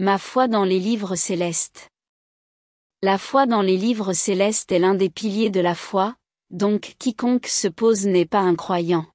Ma foi dans les livres célestes. La foi dans les livres célestes est l'un des piliers de la foi, donc quiconque se pose n'est pas un croyant.